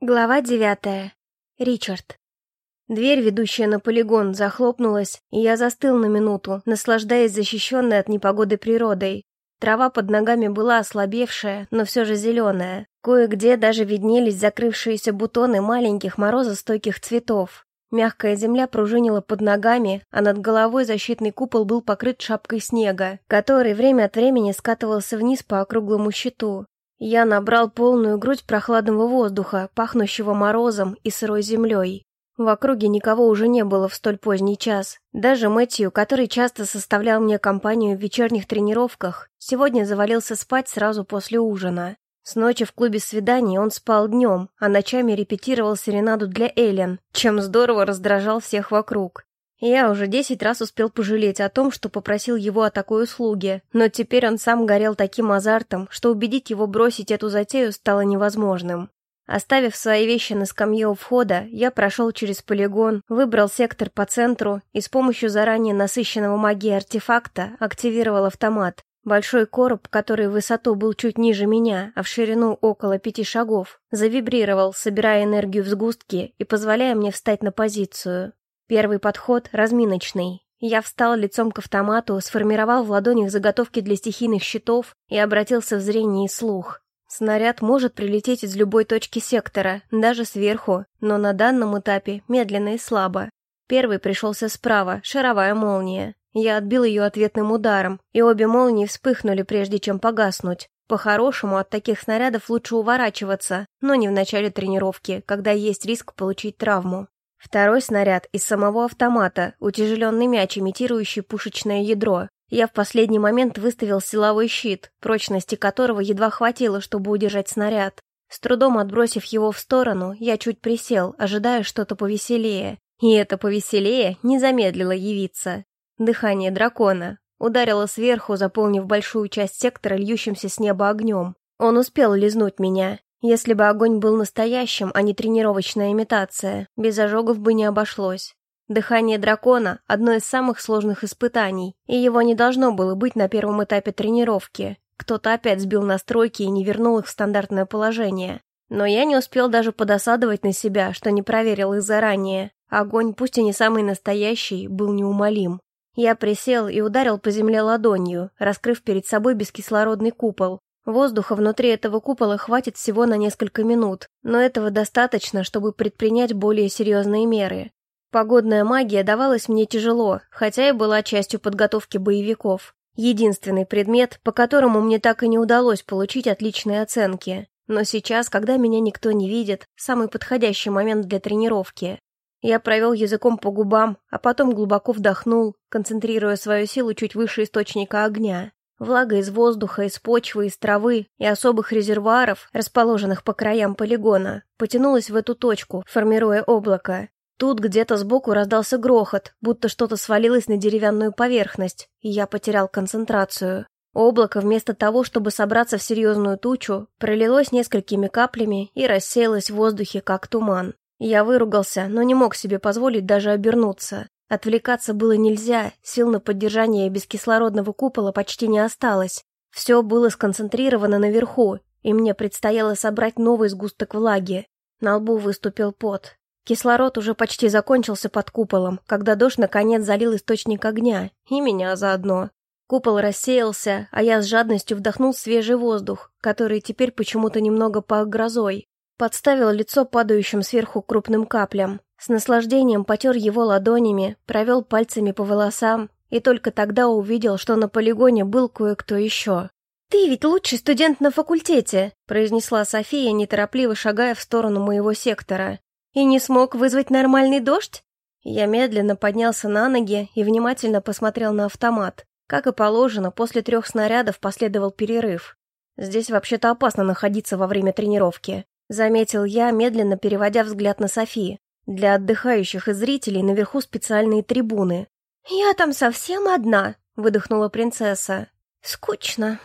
Глава девятая. Ричард. Дверь, ведущая на полигон, захлопнулась, и я застыл на минуту, наслаждаясь защищенной от непогоды природой. Трава под ногами была ослабевшая, но все же зеленая. Кое-где даже виднелись закрывшиеся бутоны маленьких морозостойких цветов. Мягкая земля пружинила под ногами, а над головой защитный купол был покрыт шапкой снега, который время от времени скатывался вниз по округлому щиту. Я набрал полную грудь прохладного воздуха, пахнущего морозом и сырой землей. В округе никого уже не было в столь поздний час. Даже Мэтью, который часто составлял мне компанию в вечерних тренировках, сегодня завалился спать сразу после ужина. С ночи в клубе свиданий он спал днем, а ночами репетировал серенаду для Эллен, чем здорово раздражал всех вокруг. Я уже десять раз успел пожалеть о том, что попросил его о такой услуге, но теперь он сам горел таким азартом, что убедить его бросить эту затею стало невозможным. Оставив свои вещи на скамье у входа, я прошел через полигон, выбрал сектор по центру и с помощью заранее насыщенного магией артефакта активировал автомат. Большой короб, который в высоту был чуть ниже меня, а в ширину около пяти шагов, завибрировал, собирая энергию в сгустки и позволяя мне встать на позицию. Первый подход — разминочный. Я встал лицом к автомату, сформировал в ладонях заготовки для стихийных щитов и обратился в зрение и слух. Снаряд может прилететь из любой точки сектора, даже сверху, но на данном этапе медленно и слабо. Первый пришелся справа, шаровая молния. Я отбил ее ответным ударом, и обе молнии вспыхнули, прежде чем погаснуть. По-хорошему, от таких снарядов лучше уворачиваться, но не в начале тренировки, когда есть риск получить травму. Второй снаряд из самого автомата, утяжеленный мяч, имитирующий пушечное ядро. Я в последний момент выставил силовой щит, прочности которого едва хватило, чтобы удержать снаряд. С трудом отбросив его в сторону, я чуть присел, ожидая что-то повеселее. И это повеселее не замедлило явиться. Дыхание дракона. Ударило сверху, заполнив большую часть сектора льющимся с неба огнем. Он успел лизнуть меня, если бы огонь был настоящим, а не тренировочная имитация, без ожогов бы не обошлось. Дыхание дракона – одно из самых сложных испытаний, и его не должно было быть на первом этапе тренировки. Кто-то опять сбил настройки и не вернул их в стандартное положение. Но я не успел даже подосадовать на себя, что не проверил их заранее. Огонь, пусть и не самый настоящий, был неумолим. Я присел и ударил по земле ладонью, раскрыв перед собой бескислородный купол, Воздуха внутри этого купола хватит всего на несколько минут, но этого достаточно, чтобы предпринять более серьезные меры. Погодная магия давалась мне тяжело, хотя и была частью подготовки боевиков. Единственный предмет, по которому мне так и не удалось получить отличные оценки. Но сейчас, когда меня никто не видит, самый подходящий момент для тренировки. Я провел языком по губам, а потом глубоко вдохнул, концентрируя свою силу чуть выше источника огня. Влага из воздуха, из почвы, из травы и особых резервуаров, расположенных по краям полигона, потянулась в эту точку, формируя облако. Тут где-то сбоку раздался грохот, будто что-то свалилось на деревянную поверхность, и я потерял концентрацию. Облако, вместо того, чтобы собраться в серьезную тучу, пролилось несколькими каплями и рассеялось в воздухе, как туман. Я выругался, но не мог себе позволить даже обернуться. Отвлекаться было нельзя, сил на поддержание бескислородного купола почти не осталось. Все было сконцентрировано наверху, и мне предстояло собрать новый сгусток влаги. На лбу выступил пот. Кислород уже почти закончился под куполом, когда дождь наконец залил источник огня, и меня заодно. Купол рассеялся, а я с жадностью вдохнул свежий воздух, который теперь почему-то немного пах грозой. Подставил лицо падающим сверху крупным каплям. С наслаждением потер его ладонями, провел пальцами по волосам и только тогда увидел, что на полигоне был кое-кто еще. «Ты ведь лучший студент на факультете», — произнесла София, неторопливо шагая в сторону моего сектора. «И не смог вызвать нормальный дождь?» Я медленно поднялся на ноги и внимательно посмотрел на автомат. Как и положено, после трех снарядов последовал перерыв. Здесь вообще-то опасно находиться во время тренировки. Заметил я, медленно переводя взгляд на Софи. Для отдыхающих и зрителей наверху специальные трибуны. «Я там совсем одна», — выдохнула принцесса. «Скучно».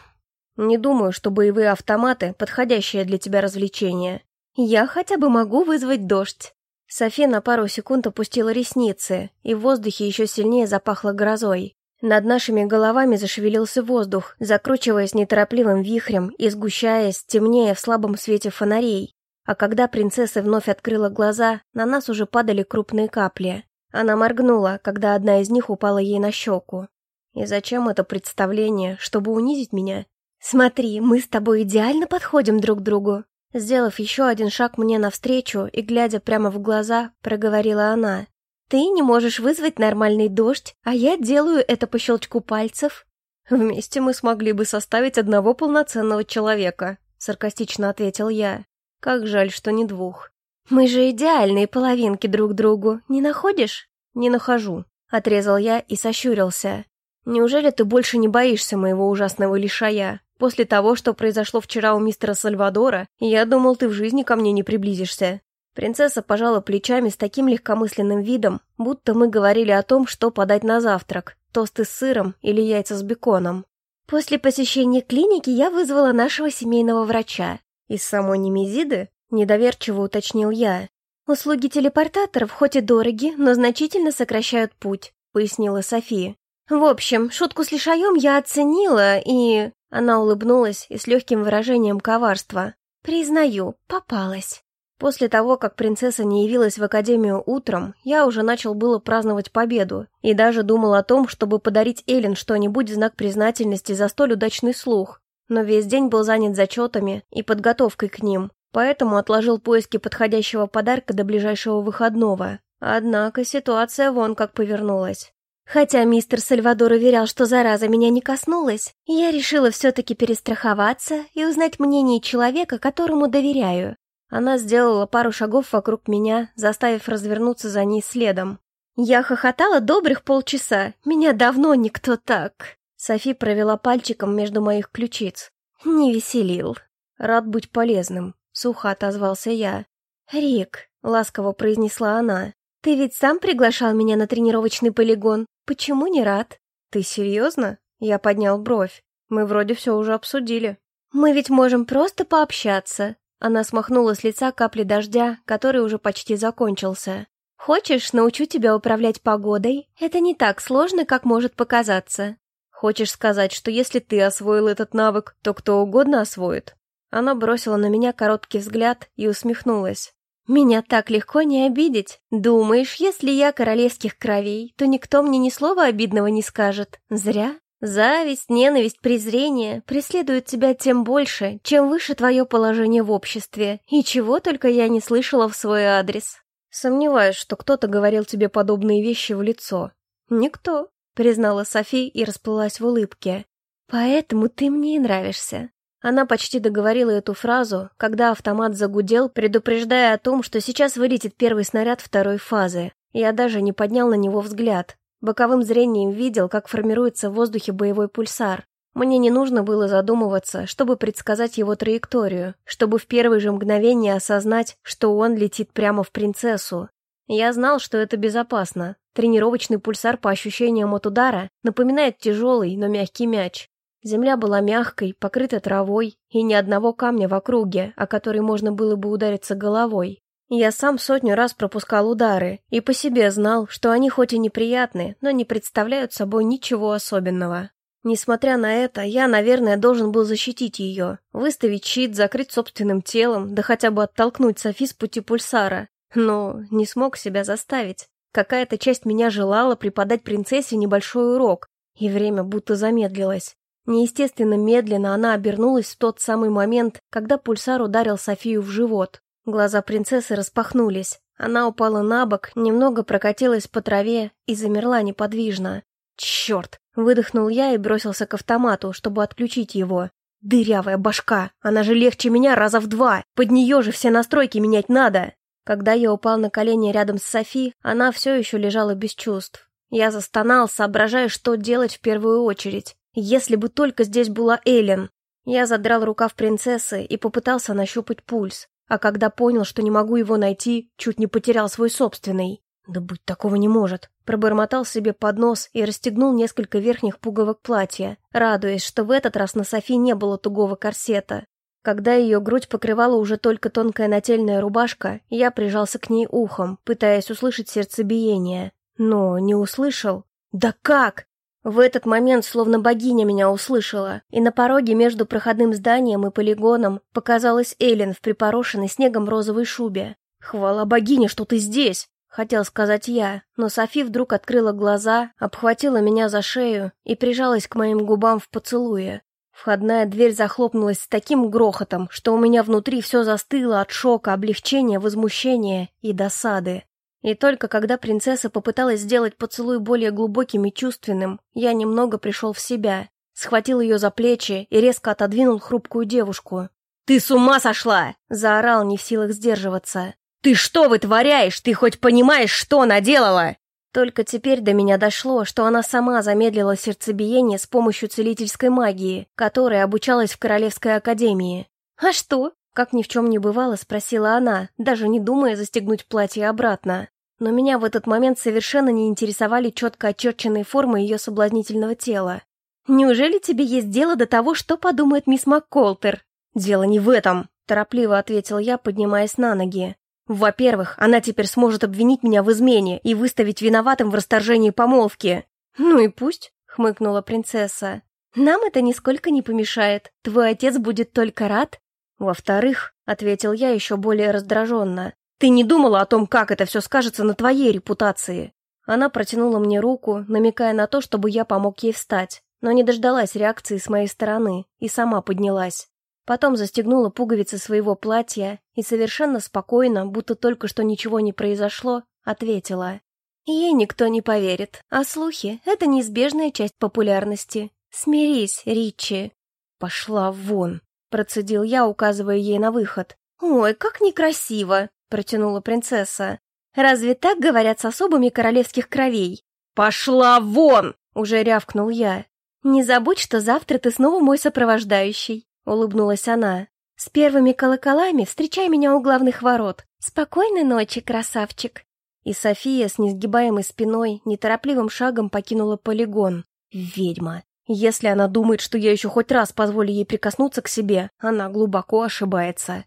«Не думаю, что боевые автоматы — подходящее для тебя развлечение. Я хотя бы могу вызвать дождь». София на пару секунд опустила ресницы, и в воздухе еще сильнее запахло грозой. Над нашими головами зашевелился воздух, закручиваясь неторопливым вихрем и сгущаясь, темнее в слабом свете фонарей. А когда принцесса вновь открыла глаза, на нас уже падали крупные капли. Она моргнула, когда одна из них упала ей на щеку. И зачем это представление, чтобы унизить меня? «Смотри, мы с тобой идеально подходим друг к другу». Сделав еще один шаг мне навстречу и глядя прямо в глаза, проговорила она. «Ты не можешь вызвать нормальный дождь, а я делаю это по щелчку пальцев». «Вместе мы смогли бы составить одного полноценного человека», — саркастично ответил я. «Как жаль, что не двух». «Мы же идеальные половинки друг другу, не находишь?» «Не нахожу», — отрезал я и сощурился. «Неужели ты больше не боишься моего ужасного лишая? После того, что произошло вчера у мистера Сальвадора, я думал, ты в жизни ко мне не приблизишься». Принцесса пожала плечами с таким легкомысленным видом, будто мы говорили о том, что подать на завтрак, тосты с сыром или яйца с беконом. После посещения клиники я вызвала нашего семейного врача. Из самой Немезиды Недоверчиво уточнил я. «Услуги телепортаторов хоть и дороги, но значительно сокращают путь», — пояснила София. «В общем, шутку с лишаем я оценила и...» Она улыбнулась и с легким выражением коварства. «Признаю, попалась». После того, как принцесса не явилась в академию утром, я уже начал было праздновать победу и даже думал о том, чтобы подарить Эллен что-нибудь в знак признательности за столь удачный слух. Но весь день был занят зачетами и подготовкой к ним, поэтому отложил поиски подходящего подарка до ближайшего выходного. Однако ситуация вон как повернулась. Хотя мистер Сальвадор уверял, что зараза меня не коснулась, я решила все-таки перестраховаться и узнать мнение человека, которому доверяю. Она сделала пару шагов вокруг меня, заставив развернуться за ней следом. Я хохотала добрых полчаса, меня давно никто так. Софи провела пальчиком между моих ключиц. Не веселил. Рад быть полезным. Сухо отозвался я. «Рик», — ласково произнесла она, — «ты ведь сам приглашал меня на тренировочный полигон. Почему не рад?» «Ты серьезно?» Я поднял бровь. «Мы вроде все уже обсудили». «Мы ведь можем просто пообщаться». Она смахнула с лица капли дождя, который уже почти закончился. «Хочешь, научу тебя управлять погодой? Это не так сложно, как может показаться». «Хочешь сказать, что если ты освоил этот навык, то кто угодно освоит?» Она бросила на меня короткий взгляд и усмехнулась. «Меня так легко не обидеть. Думаешь, если я королевских кровей, то никто мне ни слова обидного не скажет? Зря. Зависть, ненависть, презрение преследуют тебя тем больше, чем выше твое положение в обществе, и чего только я не слышала в свой адрес». «Сомневаюсь, что кто-то говорил тебе подобные вещи в лицо». «Никто», — признала Софи и расплылась в улыбке. «Поэтому ты мне и нравишься. Она почти договорила эту фразу, когда автомат загудел, предупреждая о том, что сейчас вылетит первый снаряд второй фазы. Я даже не поднял на него взгляд. Боковым зрением видел, как формируется в воздухе боевой пульсар. Мне не нужно было задумываться, чтобы предсказать его траекторию, чтобы в первое же мгновение осознать, что он летит прямо в принцессу. Я знал, что это безопасно. Тренировочный пульсар по ощущениям от удара напоминает тяжелый, но мягкий мяч. Земля была мягкой, покрыта травой, и ни одного камня в округе, о который можно было бы удариться головой. Я сам сотню раз пропускал удары, и по себе знал, что они хоть и неприятны, но не представляют собой ничего особенного. Несмотря на это, я, наверное, должен был защитить ее, выставить щит, закрыть собственным телом, да хотя бы оттолкнуть Софи с пути пульсара. Но не смог себя заставить. Какая-то часть меня желала преподать принцессе небольшой урок, и время будто замедлилось. Неестественно медленно она обернулась в тот самый момент, когда пульсар ударил Софию в живот. Глаза принцессы распахнулись. Она упала на бок, немного прокатилась по траве и замерла неподвижно. «Черт!» — выдохнул я и бросился к автомату, чтобы отключить его. «Дырявая башка! Она же легче меня раза в два! Под нее же все настройки менять надо!» Когда я упал на колени рядом с Софи, она все еще лежала без чувств. Я застонал, соображая, что делать в первую очередь. Если бы только здесь была Эллен. Я задрал рукав принцессы и попытался нащупать пульс, а когда понял, что не могу его найти, чуть не потерял свой собственный. Да быть такого не может. Пробормотал себе под нос и расстегнул несколько верхних пуговок платья, радуясь, что в этот раз на Софи не было тугого корсета. Когда ее грудь покрывала уже только тонкая нательная рубашка, я прижался к ней ухом, пытаясь услышать сердцебиение. Но не услышал. Да как? В этот момент словно богиня меня услышала, и на пороге между проходным зданием и полигоном показалась Эллен в припорошенной снегом розовой шубе. «Хвала богине, что ты здесь!» — хотел сказать я, но Софи вдруг открыла глаза, обхватила меня за шею и прижалась к моим губам в поцелуе. Входная дверь захлопнулась с таким грохотом, что у меня внутри все застыло от шока, облегчения, возмущения и досады. И только когда принцесса попыталась сделать поцелуй более глубоким и чувственным, я немного пришел в себя, схватил ее за плечи и резко отодвинул хрупкую девушку. «Ты с ума сошла!» — заорал, не в силах сдерживаться. «Ты что вытворяешь? Ты хоть понимаешь, что наделала?» Только теперь до меня дошло, что она сама замедлила сердцебиение с помощью целительской магии, которой обучалась в Королевской Академии. «А что?» — как ни в чем не бывало, спросила она, даже не думая застегнуть платье обратно но меня в этот момент совершенно не интересовали четко очерченные формы ее соблазнительного тела. «Неужели тебе есть дело до того, что подумает мисс МакКолтер?» «Дело не в этом», — торопливо ответил я, поднимаясь на ноги. «Во-первых, она теперь сможет обвинить меня в измене и выставить виноватым в расторжении помолвки». «Ну и пусть», — хмыкнула принцесса. «Нам это нисколько не помешает. Твой отец будет только рад». «Во-вторых», — ответил я еще более раздраженно, ты не думала о том, как это все скажется на твоей репутации?» Она протянула мне руку, намекая на то, чтобы я помог ей встать, но не дождалась реакции с моей стороны и сама поднялась. Потом застегнула пуговицы своего платья и совершенно спокойно, будто только что ничего не произошло, ответила. «Ей никто не поверит, а слухи — это неизбежная часть популярности. Смирись, Ричи». «Пошла вон», — процедил я, указывая ей на выход. «Ой, как некрасиво!» протянула принцесса. «Разве так говорят с особыми королевских кровей?» «Пошла вон!» — уже рявкнул я. «Не забудь, что завтра ты снова мой сопровождающий», — улыбнулась она. «С первыми колоколами встречай меня у главных ворот. Спокойной ночи, красавчик!» И София с несгибаемой спиной неторопливым шагом покинула полигон. Ведьма. Если она думает, что я еще хоть раз позволю ей прикоснуться к себе, она глубоко ошибается.